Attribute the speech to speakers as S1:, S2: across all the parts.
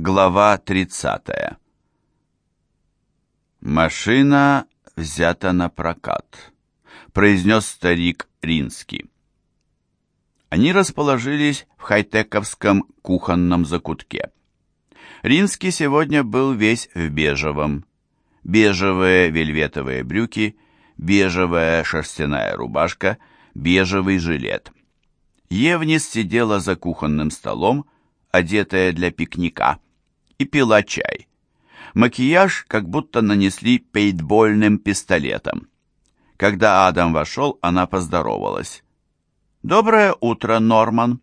S1: Глава 30. «Машина взята на прокат», — произнес старик Ринский. Они расположились в хай-тековском кухонном закутке. Ринский сегодня был весь в бежевом. Бежевые вельветовые брюки, бежевая шерстяная рубашка, бежевый жилет. Евнис сидела за кухонным столом, одетая для пикника, и пила чай. Макияж как будто нанесли пейнтбольным пистолетом. Когда Адам вошел, она поздоровалась. «Доброе утро, Норман!»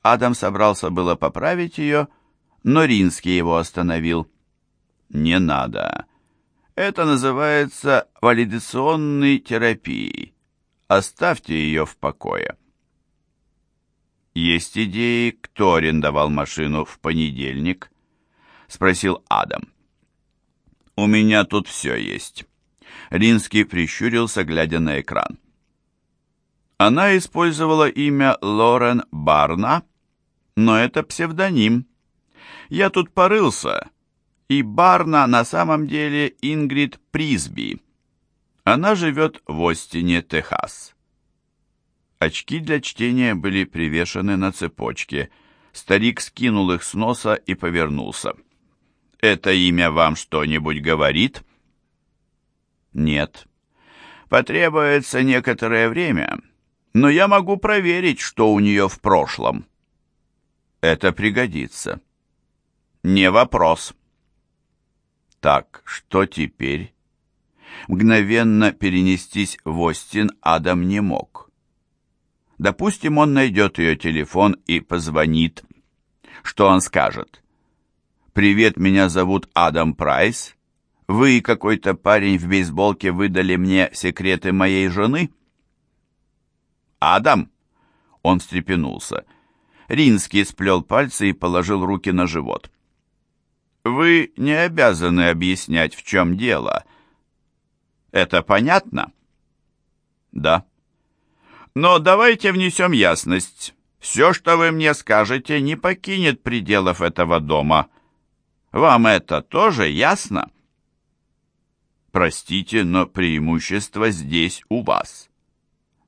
S1: Адам собрался было поправить ее, но Ринский его остановил. «Не надо. Это называется валидационной терапией. Оставьте ее в покое». «Есть идеи, кто арендовал машину в понедельник?» — спросил Адам. «У меня тут все есть». Ринский прищурился, глядя на экран. Она использовала имя Лорен Барна, но это псевдоним. Я тут порылся, и Барна на самом деле Ингрид Присби. Она живет в Остине, Техас. Очки для чтения были привешены на цепочке. Старик скинул их с носа и повернулся. «Это имя вам что-нибудь говорит?» «Нет. Потребуется некоторое время, но я могу проверить, что у нее в прошлом». «Это пригодится». «Не вопрос». «Так, что теперь?» Мгновенно перенестись в Остин Адам не мог. Допустим, он найдет ее телефон и позвонит. Что он скажет? «Привет, меня зовут Адам Прайс. Вы и какой-то парень в бейсболке выдали мне секреты моей жены?» «Адам!» Он встрепенулся. Ринский сплел пальцы и положил руки на живот. «Вы не обязаны объяснять, в чем дело. Это понятно?» «Да». «Но давайте внесем ясность. Все, что вы мне скажете, не покинет пределов этого дома. Вам это тоже ясно? Простите, но преимущество здесь у вас.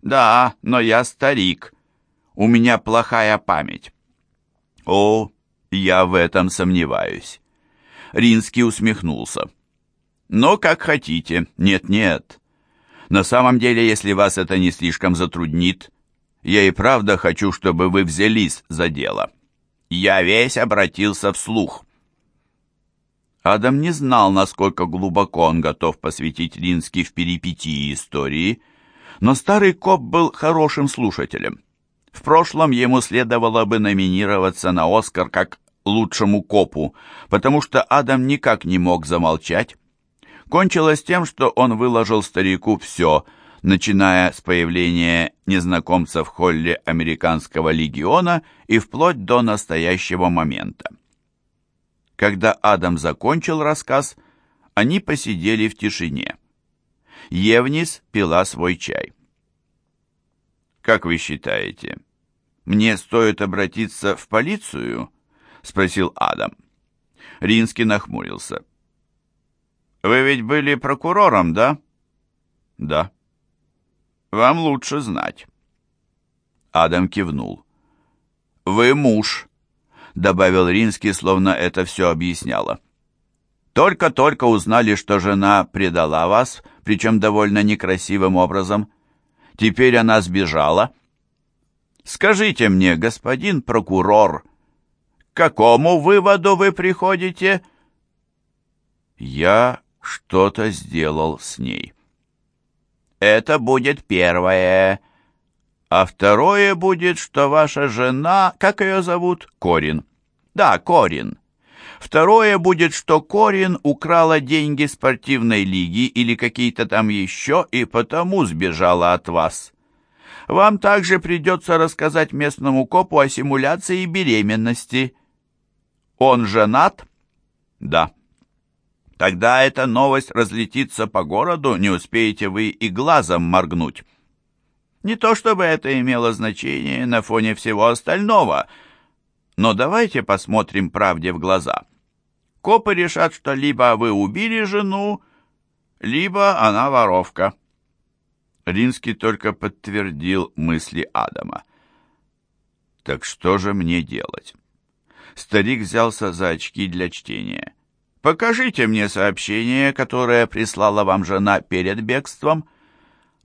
S1: Да, но я старик. У меня плохая память. О, я в этом сомневаюсь. Ринский усмехнулся. Но как хотите. Нет-нет. На самом деле, если вас это не слишком затруднит, я и правда хочу, чтобы вы взялись за дело. Я весь обратился вслух. Адам не знал, насколько глубоко он готов посвятить Лински в перипетии истории, но старый коп был хорошим слушателем. В прошлом ему следовало бы номинироваться на «Оскар» как лучшему копу, потому что Адам никак не мог замолчать. Кончилось тем, что он выложил старику все, начиная с появления незнакомца в холле американского легиона и вплоть до настоящего момента. Когда Адам закончил рассказ, они посидели в тишине. Евнис пила свой чай. «Как вы считаете, мне стоит обратиться в полицию?» — спросил Адам. Ринский нахмурился. «Вы ведь были прокурором, да?» «Да». «Вам лучше знать». Адам кивнул. «Вы муж», добавил Ринский, словно это все объясняло. Только-только узнали, что жена предала вас, причем довольно некрасивым образом. Теперь она сбежала. Скажите мне, господин прокурор, к какому выводу вы приходите? Я что-то сделал с ней. Это будет первое. А второе будет, что ваша жена, как ее зовут, Корин. Да, Корин. Второе будет, что Корин украла деньги спортивной лиги или какие-то там еще и потому сбежала от вас. Вам также придется рассказать местному копу о симуляции беременности. Он женат? Да. Тогда эта новость разлетится по городу, не успеете вы и глазом моргнуть. Не то чтобы это имело значение на фоне всего остального, но давайте посмотрим правде в глаза. Копы решат, что либо вы убили жену, либо она воровка. Ринский только подтвердил мысли Адама. Так что же мне делать? Старик взялся за очки для чтения. «Покажите мне сообщение, которое прислала вам жена перед бегством».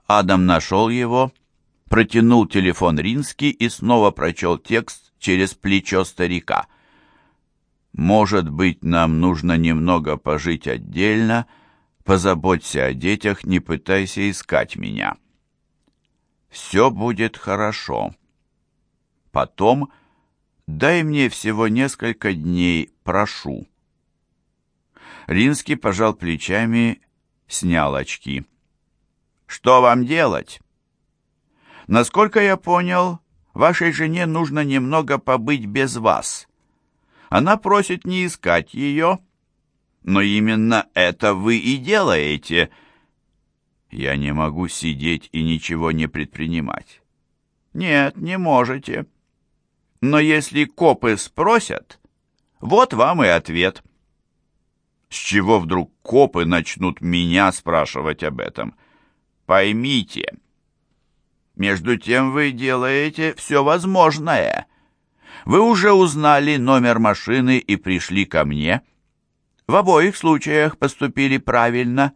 S1: Адам нашел его, протянул телефон Рински и снова прочел текст через плечо старика. «Может быть, нам нужно немного пожить отдельно, позаботься о детях, не пытайся искать меня. Все будет хорошо. Потом дай мне всего несколько дней, прошу». Ринский пожал плечами, снял очки. «Что вам делать?» «Насколько я понял, вашей жене нужно немного побыть без вас. Она просит не искать ее, но именно это вы и делаете». «Я не могу сидеть и ничего не предпринимать». «Нет, не можете. Но если копы спросят, вот вам и ответ». С чего вдруг копы начнут меня спрашивать об этом? Поймите. Между тем вы делаете все возможное. Вы уже узнали номер машины и пришли ко мне. В обоих случаях поступили правильно.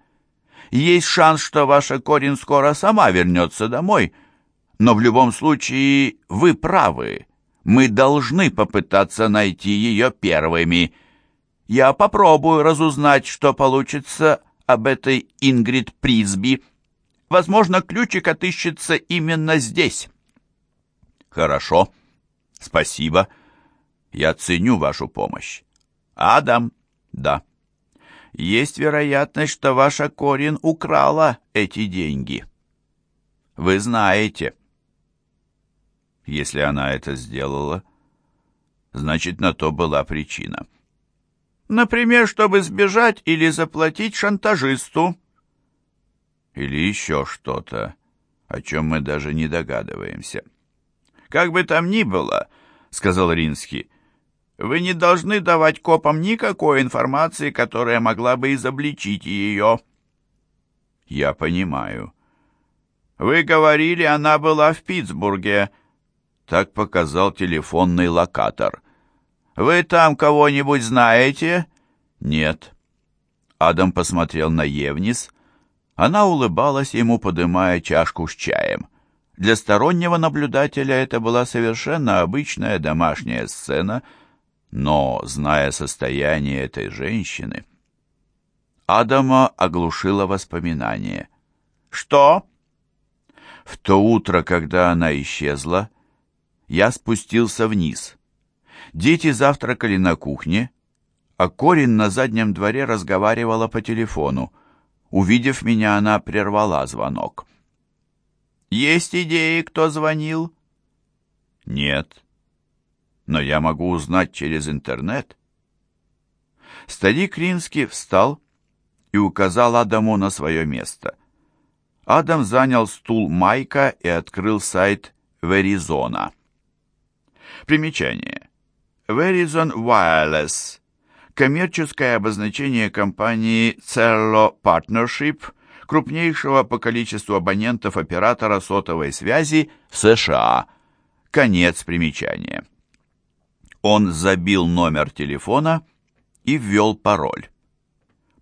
S1: Есть шанс, что ваша Корин скоро сама вернется домой. Но в любом случае вы правы. Мы должны попытаться найти ее первыми. Я попробую разузнать, что получится об этой Ингрид Призби. Возможно, ключик отыщется именно здесь. Хорошо. Спасибо. Я ценю вашу помощь. Адам? Да. Есть вероятность, что ваша Корин украла эти деньги. Вы знаете. Если она это сделала, значит, на то была причина. Например, чтобы сбежать или заплатить шантажисту. Или еще что-то, о чем мы даже не догадываемся. «Как бы там ни было», — сказал Ринский, — «вы не должны давать копам никакой информации, которая могла бы изобличить ее». «Я понимаю». «Вы говорили, она была в Питтсбурге», — так показал телефонный локатор — «Вы там кого-нибудь знаете?» «Нет». Адам посмотрел на Евнис. Она улыбалась ему, подымая чашку с чаем. Для стороннего наблюдателя это была совершенно обычная домашняя сцена, но, зная состояние этой женщины... Адама оглушило воспоминание. «Что?» В то утро, когда она исчезла, я спустился вниз. Дети завтракали на кухне, а Корин на заднем дворе разговаривала по телефону. Увидев меня, она прервала звонок. «Есть идеи, кто звонил?» «Нет. Но я могу узнать через интернет». Старик Ринский встал и указал Адаму на свое место. Адам занял стул Майка и открыл сайт Веризона. Примечание. Verizon Wireless – коммерческое обозначение компании Cello Partnership, крупнейшего по количеству абонентов оператора сотовой связи в США. Конец примечания. Он забил номер телефона и ввел пароль.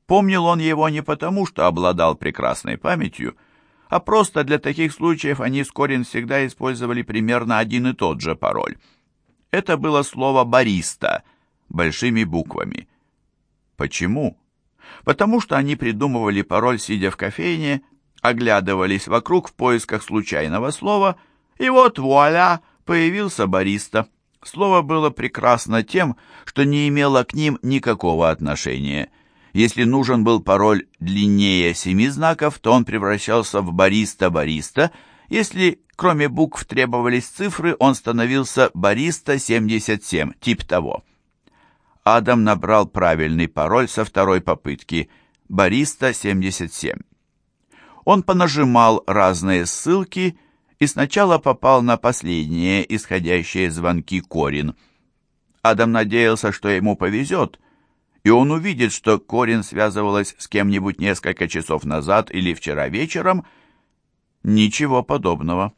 S1: Помнил он его не потому, что обладал прекрасной памятью, а просто для таких случаев они с Корин всегда использовали примерно один и тот же пароль – это было слово «бариста» большими буквами. Почему? Потому что они придумывали пароль, сидя в кофейне, оглядывались вокруг в поисках случайного слова, и вот вуаля, появился бариста. Слово было прекрасно тем, что не имело к ним никакого отношения. Если нужен был пароль длиннее семи знаков, то он превращался в бариста-бариста, если кроме букв требовались цифры, он становился «Бариста-77», тип того. Адам набрал правильный пароль со второй попытки «Бариста-77». Он понажимал разные ссылки и сначала попал на последние исходящие звонки Корин. Адам надеялся, что ему повезет, и он увидит, что Корин связывалась с кем-нибудь несколько часов назад или вчера вечером, ничего подобного.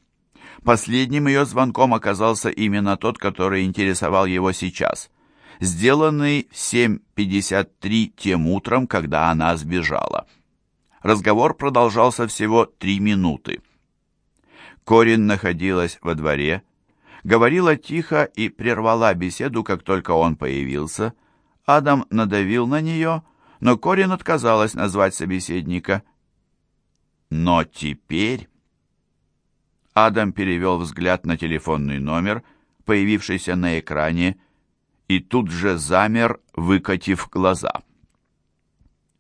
S1: Последним ее звонком оказался именно тот, который интересовал его сейчас, сделанный в 7.53 тем утром, когда она сбежала. Разговор продолжался всего три минуты. Корин находилась во дворе, говорила тихо и прервала беседу, как только он появился. Адам надавил на нее, но Корин отказалась назвать собеседника. Но теперь... Адам перевел взгляд на телефонный номер, появившийся на экране, и тут же замер, выкатив глаза.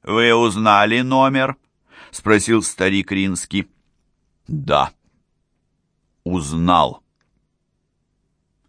S1: «Вы узнали номер?» — спросил старик Ринский. «Да, узнал».